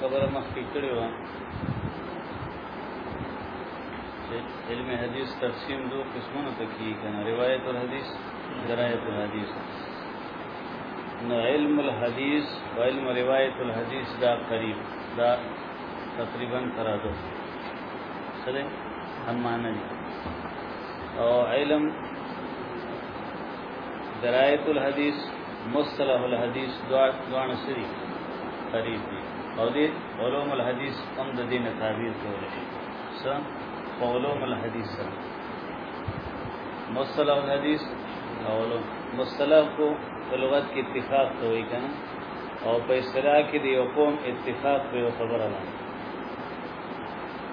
خبره مخکې کړې و چې علم حدیث تقسیم دو قسمونو ته کیږي کنه روایت الحدیث درایت الحدیث نو علم الحدیث و علم روایت الحدیث دا قریب دا تقریبا ترادو سره همانه دي او علم درایت الحدیث مصطلح الحدیث دوان سری قریب دي او دې علوم الحدیث هم د دې نه تعبیر کول شي څه علوم الحدیث سره مصطلح الحدیث او علوم مصطلح کو په لغت کې اتفاق ته وایي کنه او په اصطلاح کې د یو قوم اتفاق په خبره ده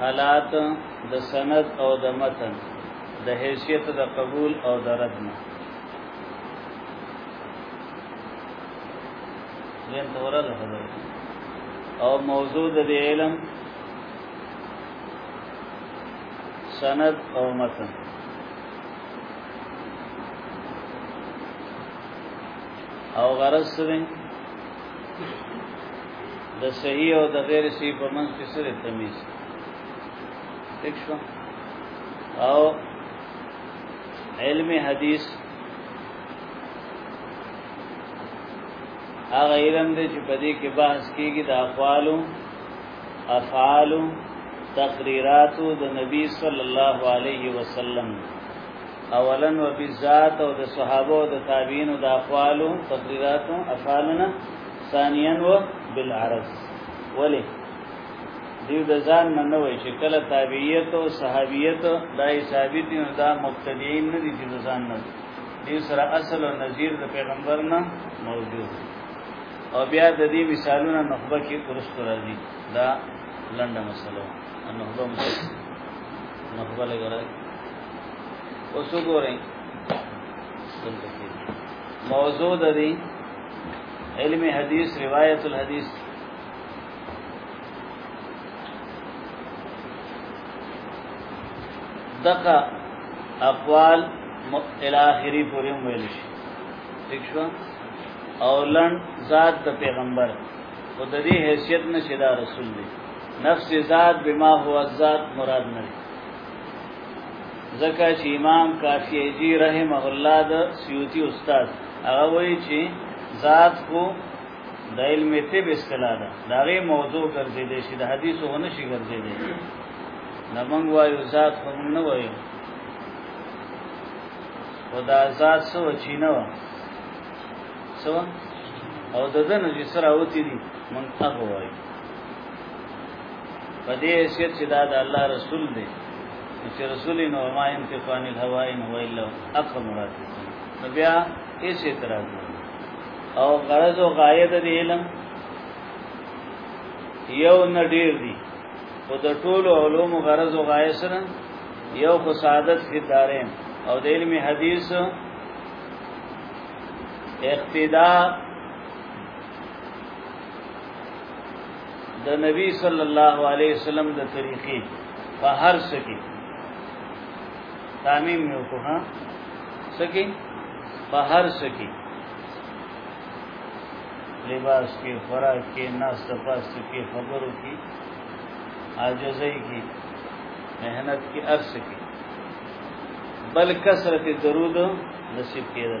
حالات د سند او د متن د حیثیت د قبول او د رد نه زم توره ده او موضوع د علم سند او متن او غرض سره د صحیح او د غیر صحیح په منځ کې سره تمیز ٹھیک شو او علم حدیث هغه علم دی چې په دې کې بحث کیږي د اقوالو افعالو تقریراتو د نبی صلی الله علیه وسلم اولا و فی ذات او د صحابه او د تابعین او د اقوالو تقریراتو افعالنا ثانیا و بالعرض ولی دیو د ځان نه وای چې کله تابعیت او صحابیت دای ثابت نه دا مبتدیین نه دي چې ځان نه دي سره اصل او نظیر د پیغمبر نه موجود او بیا د دې مثالونه نخبه کې ورسره راځي دا لنډه مسله نخبه مسله نخبه لګره اوس وګورئ موضوع د دې علم حدیث روایت الحدیث دغه اقوال الاخری پورې ویل شي ٹھیک شو او لن ذات د پیغمبر او د دې حیثیت نشه دا رسول دی نفس ذات بما هو ذات مراد نه ځکه چې امام کافیجی رحمه الله د سیوطي استاد هغه وایي چې ذات کو د علم طب اصطلاح ده دا غي موضوع ګرځي دي چې د حدیثو ونه شي ګرځي دي نمنګ وایو ذات خو نه وایو خدا ذات سو چینه و سو او دغه نه چې سره وتی دي مونږ هغه وایو په دې حیثیت چې دا د الله رسول دی چې رسول نو ما انتقان الهوا ان هو الا اقر مراد نو بیا هیڅ اعتراض او غرض او غایه د علم یو نه ډیر دی خو د ټولو علوم غرض او غایه سره یو خو سعادت فی دارین او د علم حدیث اقتداء د نبی صلی الله علیه وسلم د طریقې په هر څه کې تعمیم یو کو ها سکی په هر څه کې لباس کې خوراک کې ناس تپاس کې خبرو کې عاجزۍ کې مهنت کې ارس کې بل کثرت درود نصیب کېده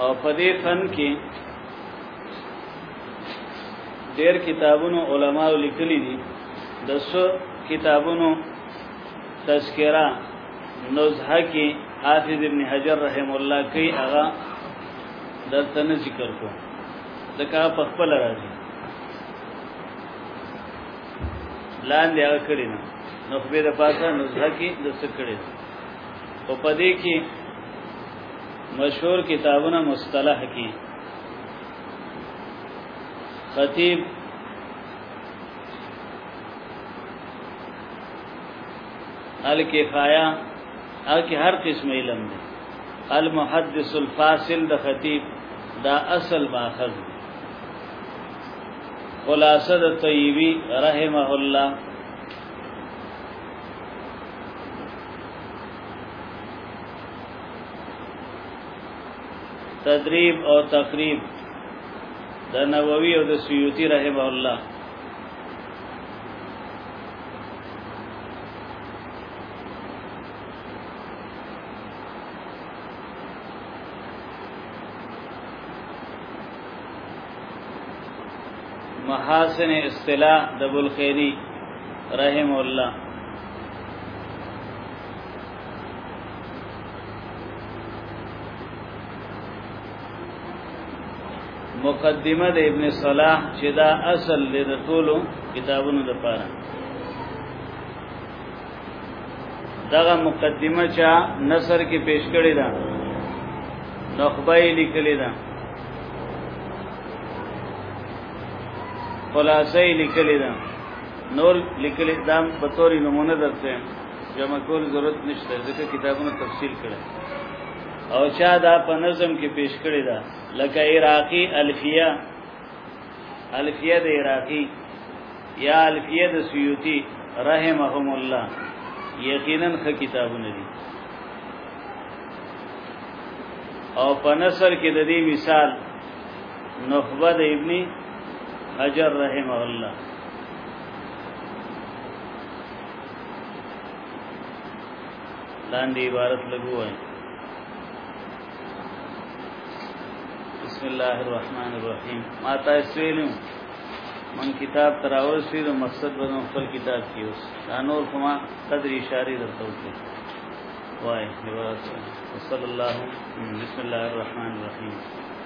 او په دې فن کې ډېر کتابونو علماو لیکلي دي د څو کتابونو تذکرہ نزهه کې حافظ ابن حجر رحم الله کوي هغه دلته نه ذکر کو ځکه په خپل راځي لاندې هغه کړی نه نو په دې پاسه نزهه کې د څه کړی او په دې کې مشهور کتابونه مصطلح کې خطیب الکفایه او کې هر قسم علم دی المحدث الفاصل د خطیب دا اصل ماخذ دی خلاصه د طیبی رحمه الله تدریب او تقریب د نووي او د سیوطي رحم الله محاسن اصطلاح د بلخیری رحم الله مقدمه د ابن صلاح چې دا اصل دی د ټولو کتابونو د پاره دغه مقدمه چا نصر کې پیش کړی دا نخبه یې لیکلی دا خلاصه یې لیکلی دا نور لیکل دام په توري نمونه درته جمع کول ضرورت نشته ځکه کتابونه تفصیل کړي او چا دا په نظم کې پیش کړی دا لکه عراقی الفیه الفیه د عراقی یا الفیه د سیوطی رحمهم الله یقینا خ کتابونه دي او په نصر کې د دې مثال نخبه د ابن حجر رحم الله لاندې عبارت لګو وای بسم الله الرحمن الرحیم ما تاسو ویلو من کتاب تراول شي د مقصد به خپل کتاب کې اوس دا نور کومه قدر اشاره درته وکړي وای صلی الله بسم الله الرحمن الرحیم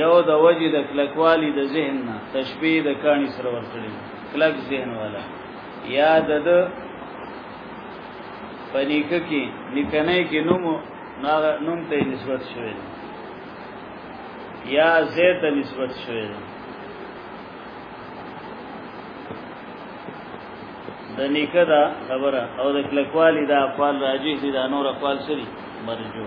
یو د وجه د کلکوالی د ذهن نه تشبیه د کانی سره ورکړي کلک ذهن والا یا د د پنیک کې نکنه کې نوم نوم ته نسبت شوی یا زیت نسبت شوی د نیکه دا خبره او د کلکوالی دا اقوال راجح دي دا نور اقوال سری مرجو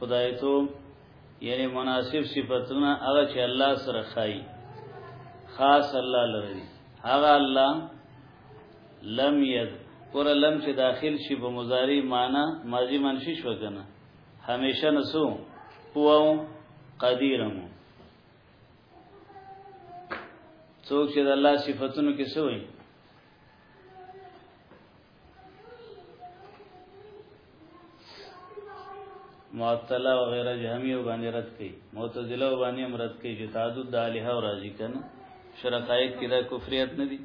خدای ته یعنی مناسب صفاتونه هغه چې الله سره خای خاص الله لري هغه الله لم ید پر لم چې داخل شي په مضاری معنی ماضی منفی شو کنه همیشه نسو پوو قدیرم څوک چې د الله صفاتونو کې سوی معطله او غیر جهمی او باندې رد کړي معتزله او باندې هم رد کړي چې تعدد د الها او راضی کنه شرقایت کې دا کفریت نه دي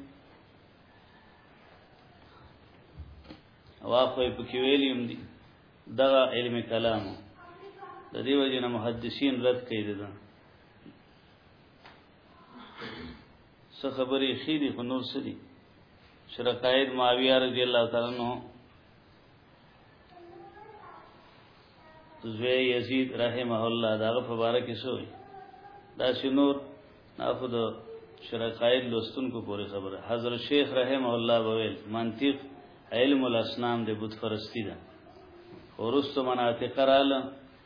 واخوې په کې ویلیم دي دا علم کلام د دې وجه نه محدثین رد کړي دي څه خبرې خې دي خو نور څه دي چې د قائد معاویه رضی الله تعالی عنہ زوی یزید رحمه الله دا په باره کې سوې دا شنور ناخو د شرقایل لوستون کو پوری خبره حضرت شیخ رحمه الله بویل منطق علم الاسنام د بت فرستی ده ورستو مناطق رااله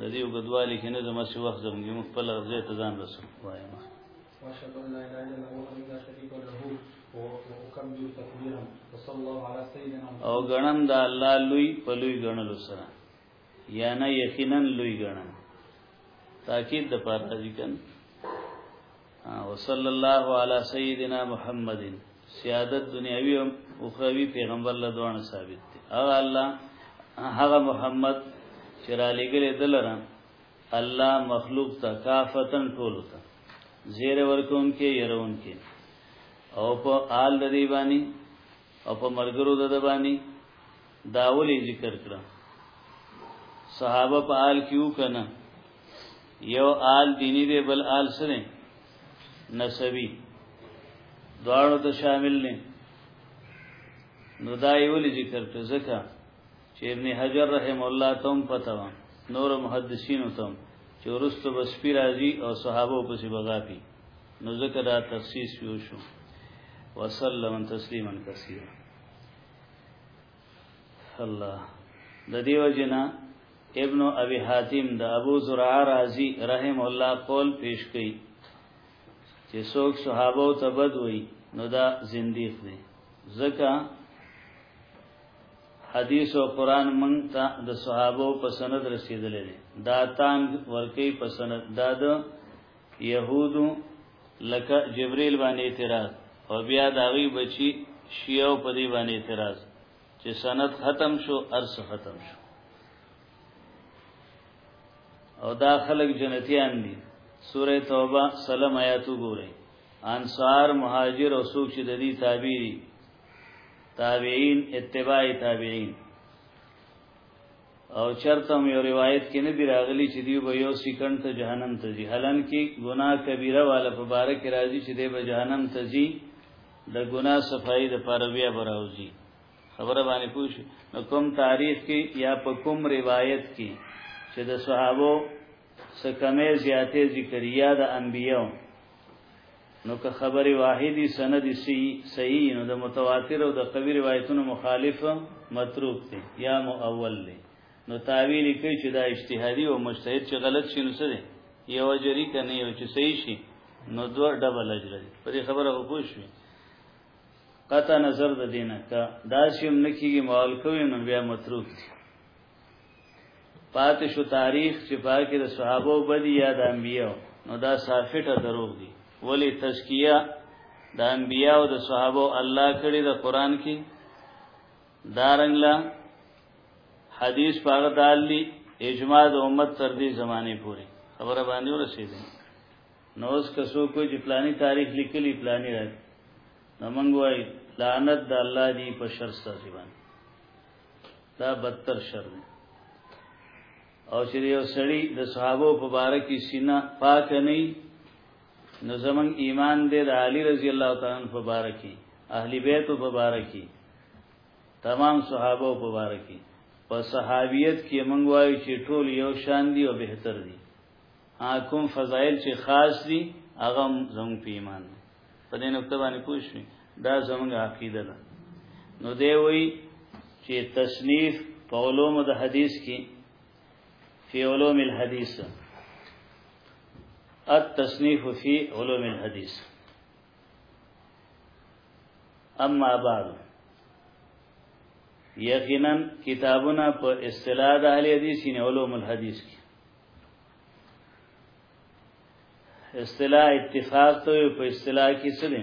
د دې وګدوالي کې نه زموږ څه وخت زموږ موږ په لږ ځای ته ځان رسو وایم واشهد ان لا اله الا الله وحده لا شريك له وكبر تكبيرا وصلى الله على سيدنا محمد او غنم د الله لوی په لوی غنلو سره یا نه یقینا لوی غنم تاکید د پاره ځکه وصلی الله علی سیدنا محمد سیادت دنیاوی او اخروی پیغمبر له دوه ثابت دی هغه الله هغه محمد چې را لګل دلره الله مخلوق ته کافتن ټول ته زیر ورکون کې يرون کې او په آل د دی باندې او په مرګرو د باندې داولی ذکر کړه صحابه په آل کیو کنه یو آل دینی دی بل آل سره نسبی دواړو ته شامل نه نو دا یو ذکر ته ځکه چې ابن حجر رحم الله تم پتا و نور محدثین تم چې ورستو بس پی راځي او صحابه په سی بغاپی نو ذکر دا تخصیص یو شو وسلم تسلیما کثیرا الله د دیو جنا ابن ابي حاتم د ابو زرع رازي رحم الله قول پیش کړي چې څوک صحابه او تبد وي نو دا زنديق دي ځکه حدیث او قران مونږ ته د صحابه په سند رسیدلې دي دا تان ورکی په سند دا د يهودو لکه جبريل باندې اعتراض او بیا داغي بچي شیعو په دې باندې اعتراض چې سند ختم شو ارس ختم شو او دا خلق جنتیان دي سوره توبه سلام آیاتو ګورئ انصار مهاجر او سوق چې د دې تابعین تابعین اتباع تابعین او چرته یو روایت کې نه دی راغلی چې دی به یو سکند ته جهنم ته ځي حالان کې ګناه کبیره والا په بار کې راځي چې دی به جهنم ته ځي د ګنا صفائی د پاره بیا براوځي خبره باندې پوښ نو کوم تاریخ کې یا په کوم روایت کې چې د صحابه سکمه زیاتې ذکریا د انبیو نو که خبره واحدی سند سی صحیح نو د متواتر او د قوی روایتونو مخالف متروک دی یا مؤول دی نو تعویل کوي چې دا اجتهادي او مجتهد چې غلط شي نو سره یو اجری کنه یو چې صحیح شي نو دوه ډبل اجر دي په دې خبره خو پوه شو قطع نظر د دینه کا دا شیم نکیږي مال کوي نو بیا متروک دي پاتې شو تاریخ چې پاکه د صحابه او بدی یا د انبیو نو دا صافټه دروغ دي ولی تزکیه د انبیو د صحابه الله کړي د قران کې دارنګلا حدیث پاغه دالی اجماع د امت تر دې زمانه پوري خبره باندې ورسېده نو اس کسو کو چې پلاني تاریخ لیکلی پلاني راځي نو موږ وای لعنت د الله دی په شر سره باندې دا بدتر شر دی او چې یو سړی د صحابه په باره کې سینا پاک نه نو زمون ایمان دې د علی رضی الله تعالی په باره کې اهلی بیت په باره کې تمام صحابه په باره کې په صحابیت کې مونږ وایو چې ټول یو شان دي او بهتر دي حکم فضایل چې خاص دي هغه زموږ په ایمان دي په دې نقطه باندې پوښښ دا زموږ عقیده ده نو دی وی چې تصنیف په علوم د حدیث کې فی علوم الحدیث التصنیف فی علوم الحدیث اما بعد یقینا کتابونه په اصطلاح د اهل حدیث نه علوم الحدیث کې اصطلاح اتفاق ته په اصطلاح کې څه دي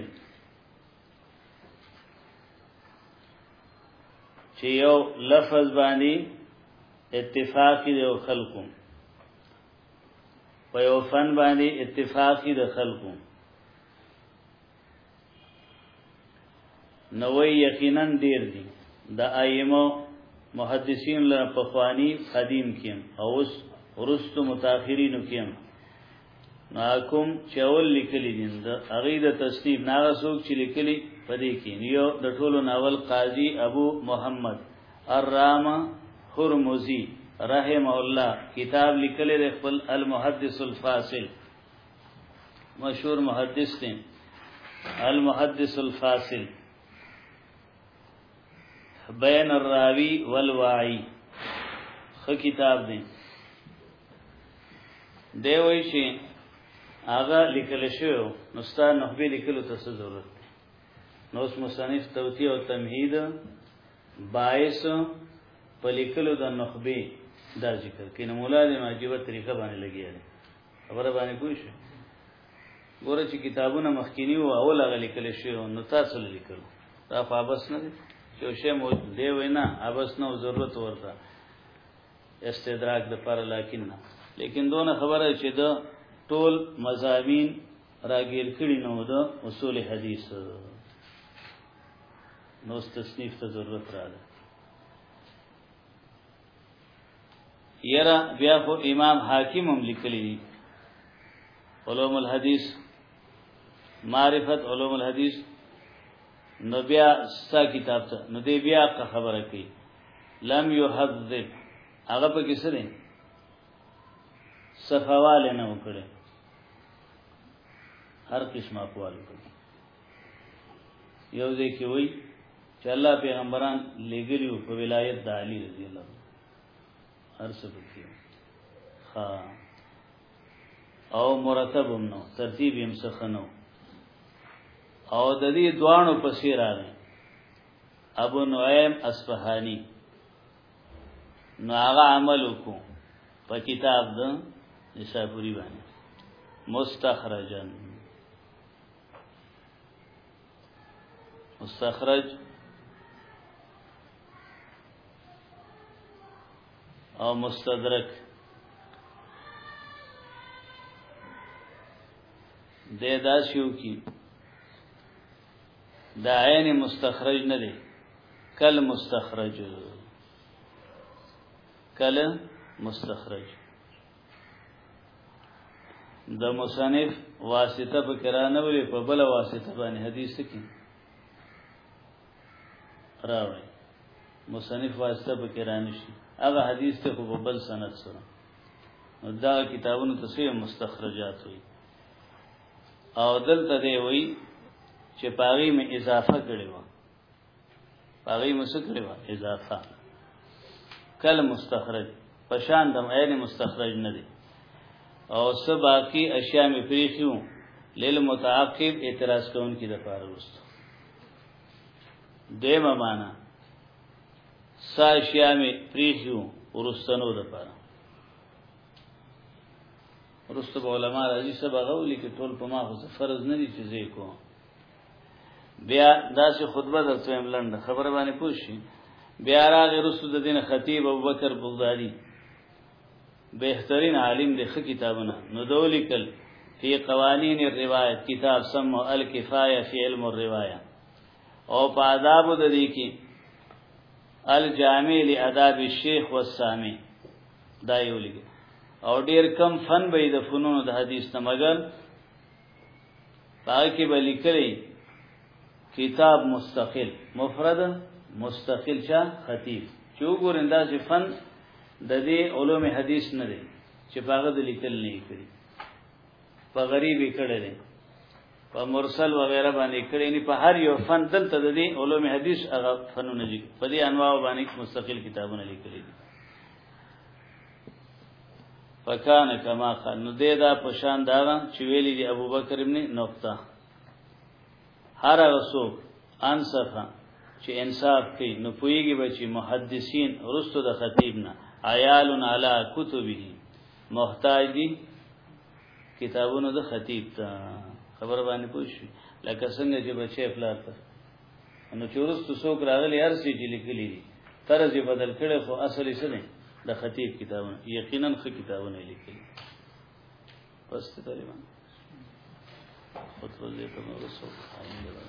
چې یو لفظ باندې اتفاق دی او خلقو په یو فن باندې اتفاقی د خلکو نوې یقینا ډیر دي د ائمه محدثین له پخوانی قدیم کیم او اوس ورستو متأخرینو کیم ناکم چول لیکلی دي د هغه د تصنیف ناغه څوک چې لیکلی پدې کې یو د ټولو ناول قاضي ابو محمد الرام هرمزی رحمه الله کتاب لیکلی دی خپل المحدث الفاصل مشهور محدث دی المحدث الفاصل بین الراوی والواعی خ کتاب دی دی وای شي هغه لیکل شو نو ستاسو نخبه لیکلو ته ضرورت نو اوس مصنف توتی او تمهید باعث په لیکلو د نخبه دا ذکر کینه مولا دې ماجیبه طریقه باندې لګیا دی خبره باندې کوی شو ګوره چې کتابونه مخکینی او اول هغه لیکل شوی نو تاسو لیکلو دا فابس نه دی چې شی مو دی وینا ابس نو ضرورت ورته استدراک د پر لکن نه لیکن دونه خبره چې دا ټول مزامین راګیر کړي نو دا اصول حدیث نو تصنیف ته ضرورت راغله یرا بیا خو امام حاکم هم لیکلی دی علوم الحدیث معرفت علوم الحدیث نو بیا ستا کتاب ته نو دی بیا کا خبره کوي لم يحذب هغه په کې سره صفواله نه وکړي هر قسمه اقوال وکړي یو ځکه وی چې الله پیغمبران لګلیو په ولایت د علی رضی الله هر څه پکې ها او مرتب هم نو ترتیب هم څخه نو او د دې دوانو په سیر راغی ابو نعیم اصفهانی نو هغه عمل وکړو په کتاب د نشاپوری باندې مستخرجن مستخرج او مستدرک د داسیو کی د عین مستخرج نه دی کل مستخرج کل مستخرج د مصنف واسطه په کرانه وی په بل واسطه باندې حدیث کې راوړي مصنف واسطه په کرانه شي هغه حدیث ته په بل سند سره نو دا کتابونو ته سه مستخرجات وي او دلته دی وی چې پاغي مې اضافه کړی و هغه مسکره و اضافه کل مستخرج پشان دم عین مستخرج نه دی او سباقی اشیاء می پریخیو للمتعاقب اعتراض کون کی د پاره وستو دیمه معنا سا اشیاء می پریخیو ورستنو د پاره ورستو علماء راځي سبا غولي کې ټول په ما خو فرض نه دي چې زه کوم بیا داسې خطبه درته هم لنډه خبره باندې پوښي بیا راغی رسو د دین خطیب ابوبکر بغدادي بهترین عالم دی خه کتابونه نو دولیکل فی قوانین الروایت کتاب سم الکفایه فی علم الروایه او په آداب د دې کې الجامع لآداب الشیخ والسامع دا یو لګي او ډیر کم فن به د فنونو د حدیث ته مګر پاکی به لیکلی کتاب مستقل مفرد مستقل چا خطیب چې وګورنده چې فن د دې علوم حدیث نه دی چې پاغه د لیکل نه کړی په غریبی کړه دی په مرسل وغیرہ باندې کړي نه په هر یو فن دلته د دې علوم حدیث هغه فنونه دي په دې انواع باندې مستقل کتابونه لیکلي دي فکان کما قال نو دې دا پشان دا چې ویلي دی ابو بکر ابن نقطه هر رسول انصفه چې انصاف کوي نو پويږي به چې محدثین رستو د خطیب نه عیال علی کتبه محتاج دي کتابونو د خطیب ته خبر باندې پوښي لکه څنګه چې بچي پلار ته نو چورست څوک راغلی هر څه چې لیکلي دي طرز یې بدل کړي خو اصل یې نه د خطیب کتابونه یقینا خ کتابونه لیکلي پس ته طالبان خطبه دې ته نو رسول الله